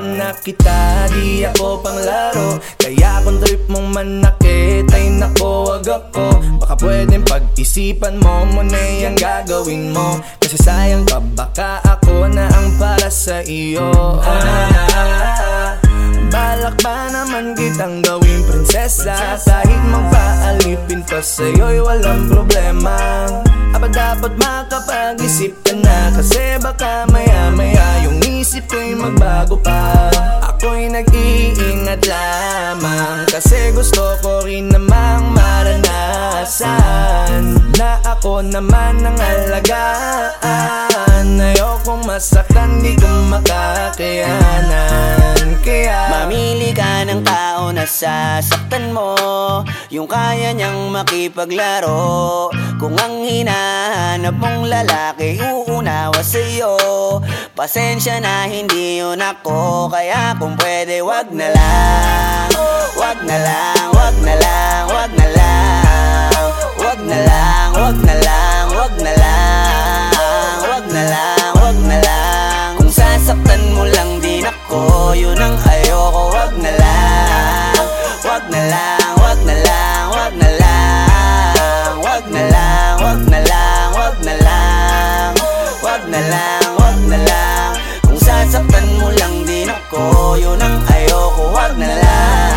na kita Di ako panglaro. Kaya kung trip mong manakit Ay nako wag ako. Baka pwedeng pag-isipan mo Muna yung gagawin mo. Kasi sayang ka baka ako na ang para sa iyo. Balak ba naman kitang gawing prinsesa? Kahit magpaalipin pa sa'yo'y walang problema. Aba dapat makapag-isip ka na Kasi baka maya maya yung isip ko'y magbago pa. Ako'y nag-iingat lamang. Kasi gusto ko rin namang maranasan Na ako naman ang alagaan. Ayokong masaktan, di ko makakayanan. Kaya Mamili ka ng tao na sasaktan mo. Yung kaya niyang makipaglaro. Kung ang hinahanap mong lalaki uunawa sa'yo Pasensya na hindi yun ako Kaya kung pwede wag na lang Wag na lang, wag na lang, wag na lang Wag na lang, wag na lang, wag na lang Wag na lang, wag na lang Kung sasaktan mo lang din ako Yun ang ayoko, wag na lang Wag na lang, wag na lang, wag na lang Wag na lang, wag na lang, wag na lang Wag na lang, na lang. Kung sasaktan mo lang din ako Yun ang ayoko, wag na lang.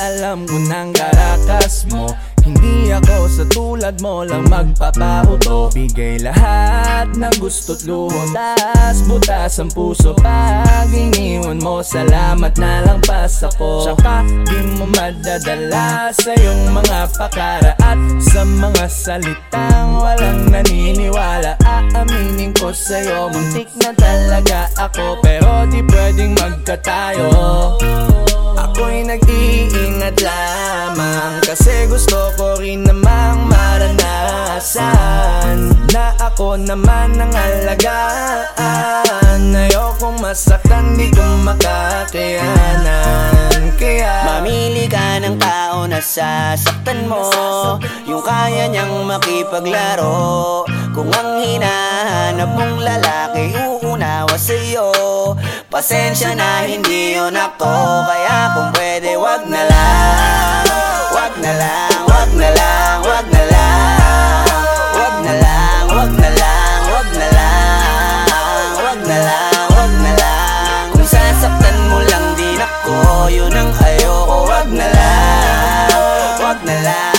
Alam ko ng karakas mo Hindi ako sa tulad mo lang magpapauto. Bigay lahat ng gusto't luho Tas butas ang puso Pag iniwan mo. Salamat na lang pas ako Tsaka di mo madadala Sa iyong mga pakara. At sa mga salitang walang naniniwala Aaminin ko sa'yo Muntik na talaga ako. Pero di pwedeng magkatayo. Ako'y nag-iingat lamang Kasi gusto ko rin namang maranasan Na ako naman ang alagaan. Ayokong masaktan, di ko makakayanan Kaya Mamili ka ng tao na sasaktan mo. Yung kaya niyang makipaglaro. Kung ang hinahanap mong lalaki uunawa sa'yo. Pasensya na hindi yun ako. Kaya kung pwede wag na lang. Wag na lang, Yun ang ayoko, wag na lang Wag na lang,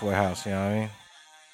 Halfway house, you know what I mean?